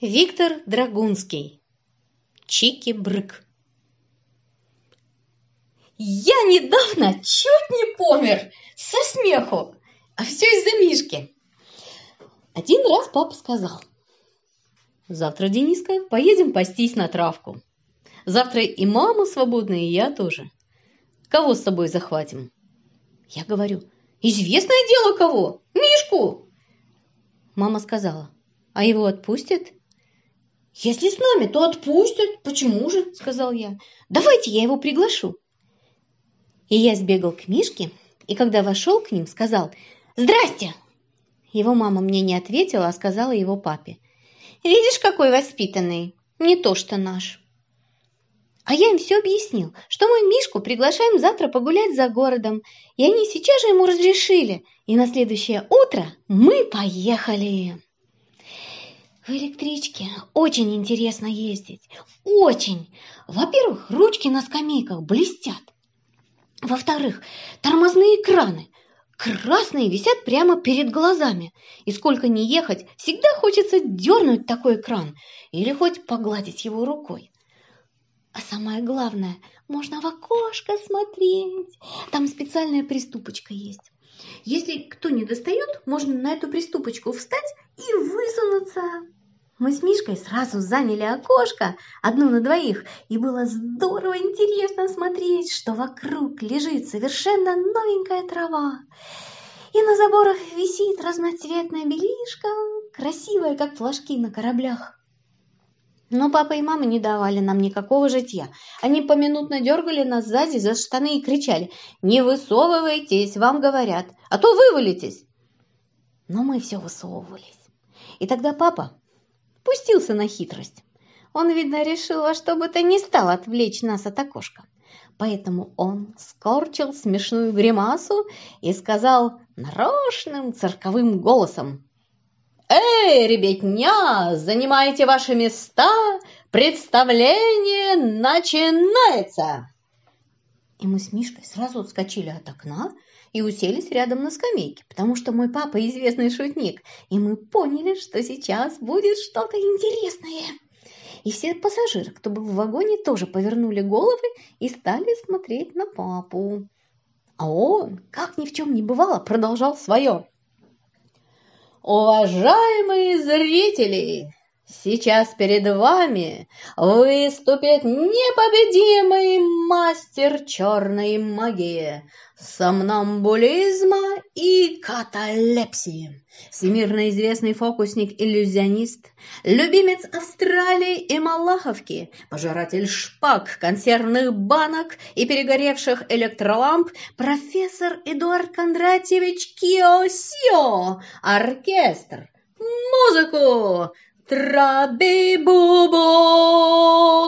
Виктор Драгунский. Чики-брык. Я недавно чуть не помер со смеху, а все из-за Мишки. Один раз папа сказал, завтра, Дениска, поедем пастись на травку. Завтра и мама свободная, и я тоже. Кого с собой захватим? Я говорю, известное дело кого? Мишку! Мама сказала, а его отпустят? «Если с нами, то отпустят. Почему же?» – сказал я. «Давайте я его приглашу». И я сбегал к Мишке, и когда вошел к ним, сказал «Здрасте!». Его мама мне не ответила, а сказала его папе. «Видишь, какой воспитанный, не то что наш». А я им все объяснил, что мы Мишку приглашаем завтра погулять за городом, и они сейчас же ему разрешили, и на следующее утро мы поехали. В электричке очень интересно ездить. Очень. Во-первых, ручки на скамейках блестят. Во-вторых, тормозные экраны красные висят прямо перед глазами. И сколько ни ехать, всегда хочется дернуть такой экран или хоть погладить его рукой. А самое главное, можно в окошко смотреть. Там специальная приступочка есть. Если кто не достает, можно на эту приступочку встать и высунуться. Мы с Мишкой сразу заняли окошко, одно на двоих, и было здорово интересно смотреть, что вокруг лежит совершенно новенькая трава. И на заборах висит разноцветная белишка, красивая, как флажки на кораблях. Но папа и мама не давали нам никакого житья. Они поминутно дергали нас сзади за штаны и кричали «Не высовывайтесь, вам говорят, а то вывалитесь!» Но мы все высовывались. И тогда папа пустился на хитрость. Он, видно, решил во что бы то ни стало отвлечь нас от окошка. Поэтому он скорчил смешную гримасу и сказал нарочным цирковым голосом. «Эй, ребятня, занимайте ваши места, представление начинается!» И мы с Мишкой сразу отскочили от окна и уселись рядом на скамейке, потому что мой папа известный шутник, и мы поняли, что сейчас будет что-то интересное. И все пассажиры, кто был в вагоне, тоже повернули головы и стали смотреть на папу. А он, как ни в чем не бывало, продолжал свое. «Уважаемые зрители!» Сейчас перед вами выступит непобедимый мастер черной магии, сомнамбулизма и каталепсии, всемирно известный фокусник-иллюзионист, любимец Австралии и Малаховки, пожиратель шпаг, консервных банок и перегоревших электроламп, профессор Эдуард Кондратьевич Киосио, оркестр, музыку, Траби-бу-бу,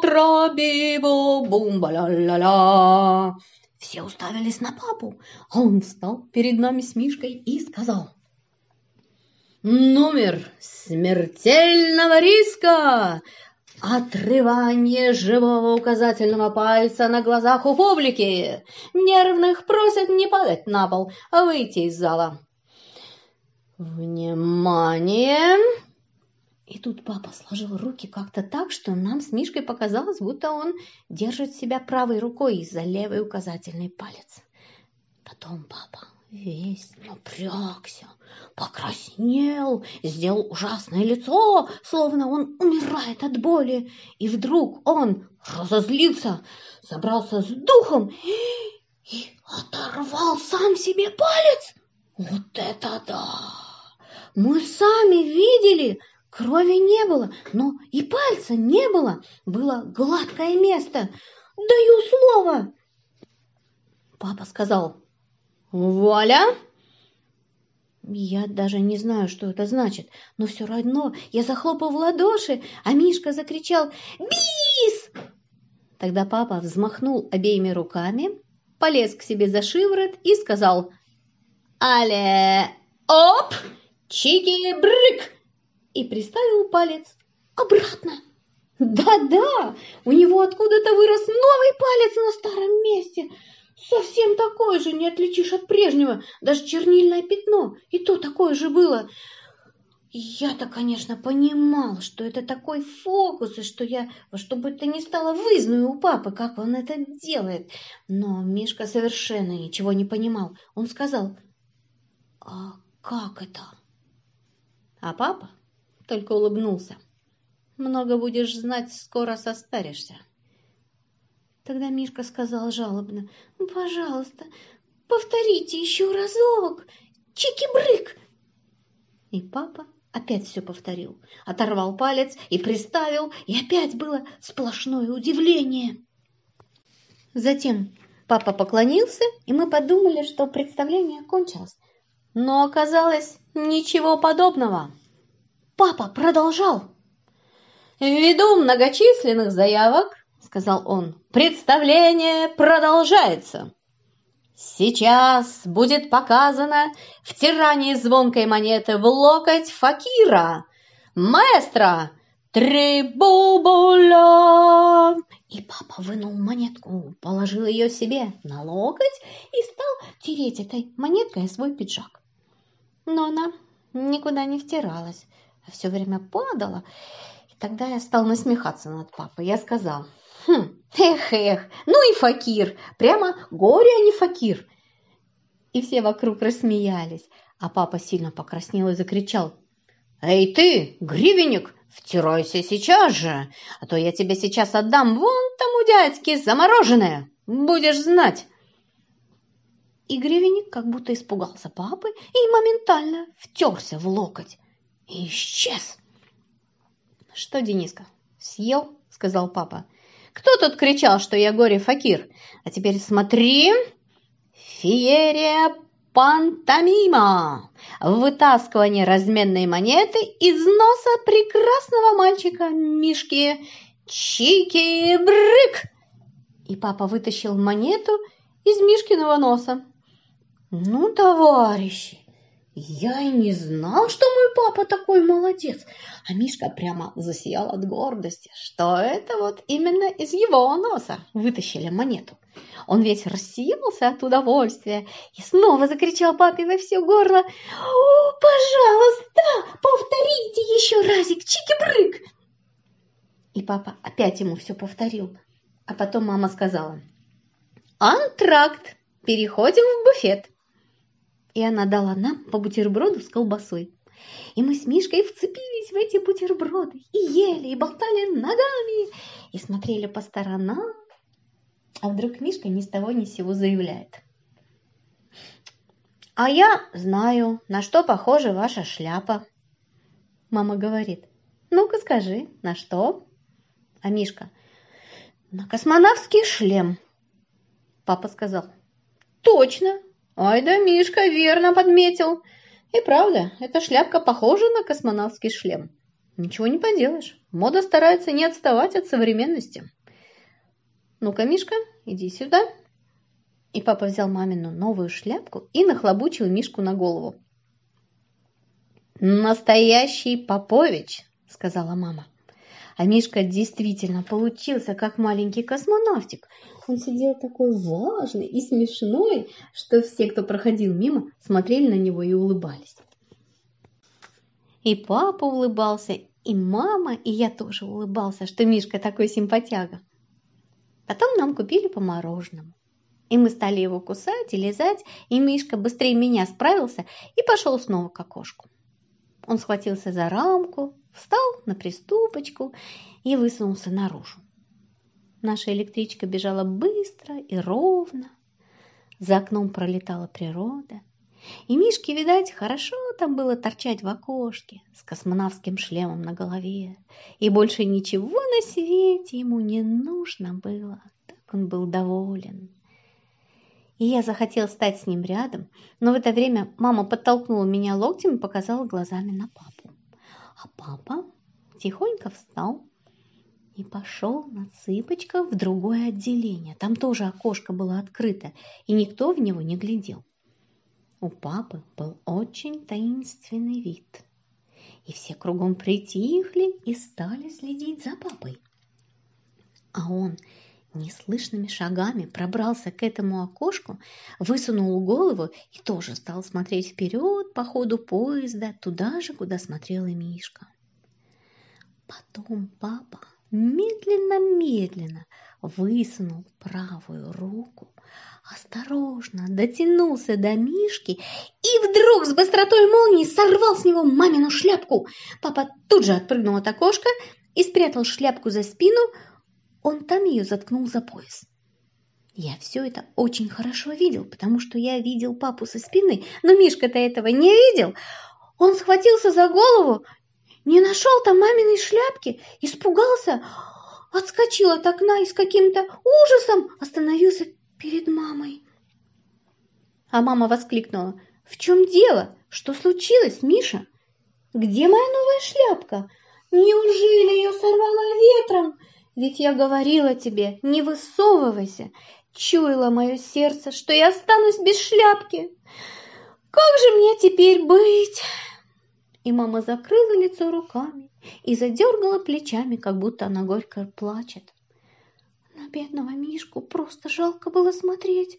траби-бу-бум-ба-ла-ла-ла. Все уставились на папу, а он встал перед нами с Мишкой и сказал. Номер смертельного риска. Отрывание живого указательного пальца на глазах у публики. Нервных просят не падать на пол, а выйти из зала. Внимание! И тут папа сложил руки как-то так, что нам с Мишкой показалось, будто он держит себя правой рукой за левый указательный палец. Потом папа весь напрягся, покраснел, сделал ужасное лицо, словно он умирает от боли. И вдруг он разозлился, собрался с духом и оторвал сам себе палец. Вот это да! Мы сами видели, Крови не было, но и пальца не было. Было гладкое место. Даю слово. Папа сказал «Вуаля!» Я даже не знаю, что это значит, но все равно я захлопал в ладоши, а Мишка закричал «Бис!». Тогда папа взмахнул обеими руками, полез к себе за шиворот и сказал «Але! Оп! Чики-брык!» И приставил палец обратно. Да-да, у него откуда-то вырос новый палец на старом месте. Совсем такой же, не отличишь от прежнего. Даже чернильное пятно, и то такое же было. Я-то, конечно, понимал, что это такой фокус, и что я во что бы то ни стало вызнаю у папы, как он это делает. Но Мишка совершенно ничего не понимал. Он сказал, «А как это?» А папа только улыбнулся. «Много будешь знать, скоро состаришься». Тогда Мишка сказал жалобно, «Пожалуйста, повторите еще разок, чики-брык!» И папа опять все повторил, оторвал палец и приставил, и опять было сплошное удивление. Затем папа поклонился, и мы подумали, что представление кончилось. Но оказалось ничего подобного. Папа продолжал. Ввиду многочисленных заявок сказал он. «Представление продолжается. Сейчас будет показано втирание звонкой монеты в локоть факира, маэстро Трибубуля!» И папа вынул монетку, положил ее себе на локоть и стал тереть этой монеткой свой пиджак. Но она никуда не втиралась, все время падала. И тогда я стал насмехаться над папой. Я сказал, Хм, эх-эх, ну и факир, прямо горе, а не факир. И все вокруг рассмеялись, а папа сильно покраснел и закричал. «Эй ты, гривенник, втирайся сейчас же, а то я тебе сейчас отдам вон тому дядьке замороженное, будешь знать!» И гривенник как будто испугался папы и моментально втерся в локоть и исчез. «Что, Дениска, съел?» — сказал папа. Кто тут кричал, что я горе-факир? А теперь смотри. Феерия пантомима. Вытаскивание разменной монеты из носа прекрасного мальчика Мишки. Чики-брык! И папа вытащил монету из Мишкиного носа. Ну, товарищи, я и не знал, что мой папа такой молодец. А Мишка прямо засиял от гордости, что это вот именно из его носа вытащили монету. Он весь рассеялся от удовольствия и снова закричал папе во все горло. «О, пожалуйста, повторите еще разик, чики-брык!» И папа опять ему все повторил. А потом мама сказала, «Антракт, переходим в буфет» и она дала нам по бутерброду с колбасой. И мы с Мишкой вцепились в эти бутерброды и ели, и болтали ногами, и смотрели по сторонам. А вдруг Мишка ни с того ни с сего заявляет. «А я знаю, на что похожа ваша шляпа». Мама говорит, «Ну-ка скажи, на что?» А Мишка, «На космонавтский шлем». Папа сказал, «Точно, Ай да Мишка верно подметил. И правда, эта шляпка похожа на космонавтский шлем. Ничего не поделаешь. Мода старается не отставать от современности. Ну-ка, Мишка, иди сюда. И папа взял мамину новую шляпку и нахлобучил Мишку на голову. «Настоящий Попович», — сказала мама. А Мишка действительно получился как маленький космонавтик. Он сидел такой важный и смешной, что все, кто проходил мимо, смотрели на него и улыбались. И папа улыбался, и мама, и я тоже улыбался, что Мишка такой симпатяга. Потом нам купили по мороженому. И мы стали его кусать и лизать, и Мишка быстрее меня справился и пошел снова к окошку. Он схватился за рамку, встал на приступочку и высунулся наружу. Наша электричка бежала быстро и ровно. За окном пролетала природа. И Мишке, видать, хорошо там было торчать в окошке с космонавтским шлемом на голове. И больше ничего на свете ему не нужно было. Так он был доволен. И я захотел стать с ним рядом, но в это время мама подтолкнула меня локтем и показала глазами на папу. А папа тихонько встал и пошел на цыпочках в другое отделение. Там тоже окошко было открыто, и никто в него не глядел. У папы был очень таинственный вид, и все кругом притихли и стали следить за папой. А он неслышными шагами пробрался к этому окошку, высунул голову и тоже стал смотреть вперед по ходу поезда, туда же, куда смотрел и Мишка. Потом папа медленно-медленно высунул правую руку, осторожно дотянулся до Мишки и вдруг с быстротой молнии сорвал с него мамину шляпку. Папа тут же отпрыгнул от окошка и спрятал шляпку за спину, он там ее заткнул за пояс. Я все это очень хорошо видел, потому что я видел папу со спины, но Мишка-то этого не видел. Он схватился за голову, не нашел там маминой шляпки, испугался, отскочил от окна и с каким-то ужасом остановился перед мамой. А мама воскликнула. «В чем дело? Что случилось, Миша? Где моя новая шляпка? Неужели ее сорвало ветром? Ведь я говорила тебе, не высовывайся. Чуяло мое сердце, что я останусь без шляпки. Как же мне теперь быть?» И мама закрыла лицо руками и задергала плечами, как будто она горько плачет. На бедного Мишку просто жалко было смотреть.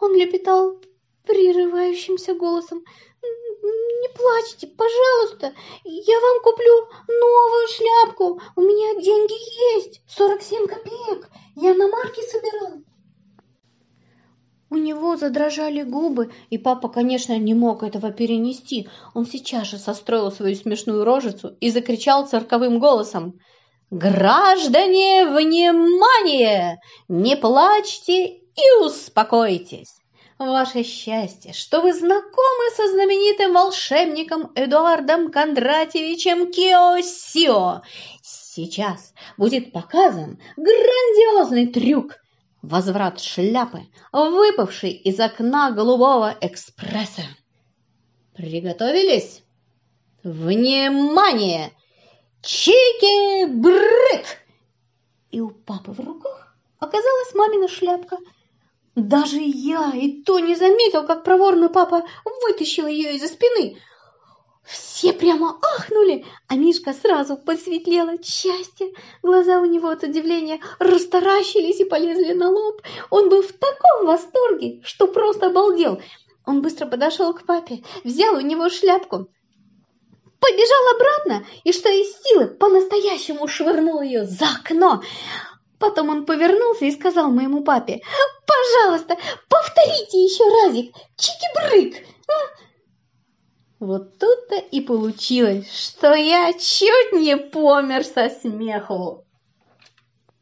Он лепетал прерывающимся голосом. «Не плачьте, пожалуйста, я вам куплю новую шляпку. У меня деньги есть, 47 копеек. Я на марке собирал». У него задрожали губы, и папа, конечно, не мог этого перенести. Он сейчас же состроил свою смешную рожицу и закричал цирковым голосом. «Граждане, внимание! Не плачьте и успокойтесь! Ваше счастье, что вы знакомы со знаменитым волшебником Эдуардом Кондратьевичем Киосио. Сейчас будет показан грандиозный трюк – возврат шляпы, выпавшей из окна голубого экспресса. Приготовились? Внимание! Чики-брык! И у папы в руках оказалась мамина шляпка. Даже я и то не заметил, как проворно папа вытащил ее из-за спины – все прямо ахнули, а Мишка сразу посветлел от счастья. Глаза у него от удивления растаращились и полезли на лоб. Он был в таком восторге, что просто обалдел. Он быстро подошел к папе, взял у него шляпку, побежал обратно и, что из силы, по-настоящему швырнул ее за окно. Потом он повернулся и сказал моему папе, «Пожалуйста, повторите еще разик, чики-брык!» Вот тут-то и получилось, что я чуть не помер со смеху.